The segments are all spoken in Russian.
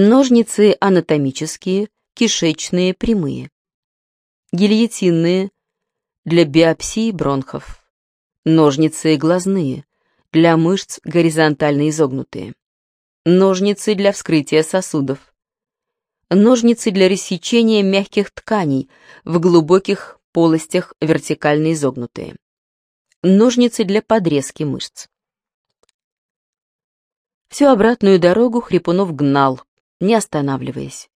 Ножницы анатомические, кишечные, прямые. Гильотинные для биопсии бронхов. Ножницы глазные для мышц горизонтально изогнутые. Ножницы для вскрытия сосудов. Ножницы для рассечения мягких тканей в глубоких полостях вертикально изогнутые. Ножницы для подрезки мышц. Всю обратную дорогу Хрипунов гнал, не останавливаясь.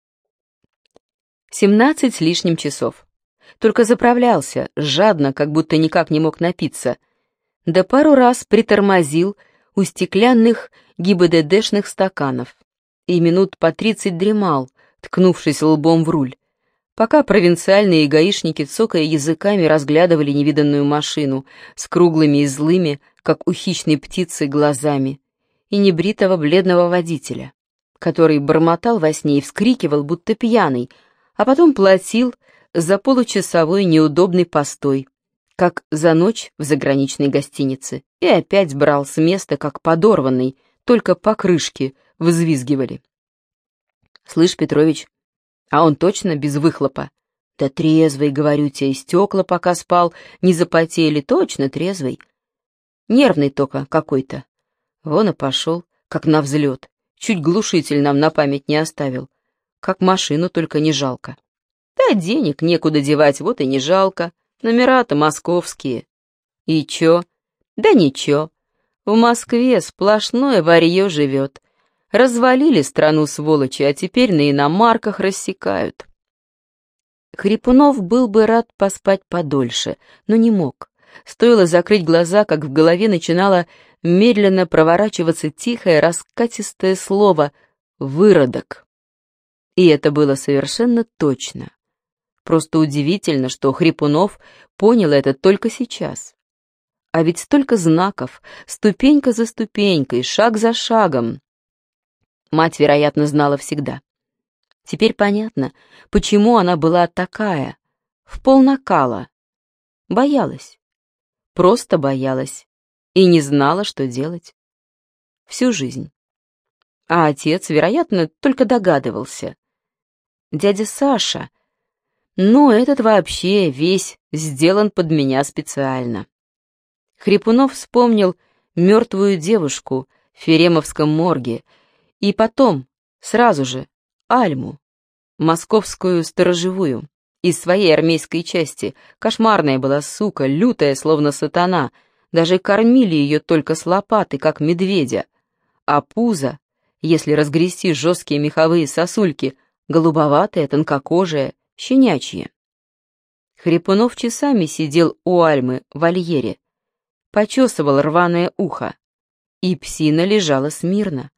Семнадцать с лишним часов. Только заправлялся, жадно, как будто никак не мог напиться. Да пару раз притормозил у стеклянных ГИБДДшных стаканов. И минут по тридцать дремал, ткнувшись лбом в руль. Пока провинциальные гаишники, цокая языками, разглядывали невиданную машину с круглыми и злыми, как у хищной птицы, глазами, и небритого бледного водителя который бормотал во сне и вскрикивал, будто пьяный, а потом платил за получасовой неудобный постой, как за ночь в заграничной гостинице, и опять брал с места, как подорванный, только покрышки взвизгивали. «Слышь, Петрович, а он точно без выхлопа?» «Да трезвый, говорю тебе, стекла пока спал, не запотели, точно трезвый. Нервный только какой-то. Вон и пошел, как на взлет. Чуть глушитель нам на память не оставил. Как машину только не жалко. Да денег некуда девать, вот и не жалко. Номера-то московские. И чё? Да ничего. В Москве сплошное варьё живет. Развалили страну сволочи, а теперь на иномарках рассекают. Хрипунов был бы рад поспать подольше, но не мог. Стоило закрыть глаза, как в голове начинало медленно проворачиваться тихое, раскатистое слово «выродок». И это было совершенно точно. Просто удивительно, что Хрипунов понял это только сейчас. А ведь столько знаков, ступенька за ступенькой, шаг за шагом. Мать, вероятно, знала всегда. Теперь понятно, почему она была такая, в полнакала. Боялась. Просто боялась и не знала, что делать. Всю жизнь. А отец, вероятно, только догадывался. Дядя Саша, ну, этот вообще весь сделан под меня специально. Хрипунов вспомнил мертвую девушку в Феремовском морге и потом, сразу же, Альму, московскую сторожевую, из своей армейской части. Кошмарная была сука, лютая, словно сатана — даже кормили ее только с лопаты, как медведя. А пузо, если разгрести жесткие меховые сосульки, голубоватое, тонкокожее, щенячье. Хрипунов часами сидел у Альмы в вольере, почесывал рваное ухо, и псина лежала смирно,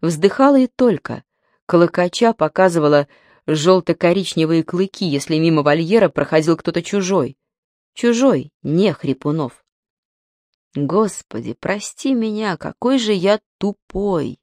вздыхала и только, колокача показывала желто-коричневые клыки, если мимо вольера проходил кто-то чужой. Чужой, не Хрипунов. Господи, прости меня, какой же я тупой.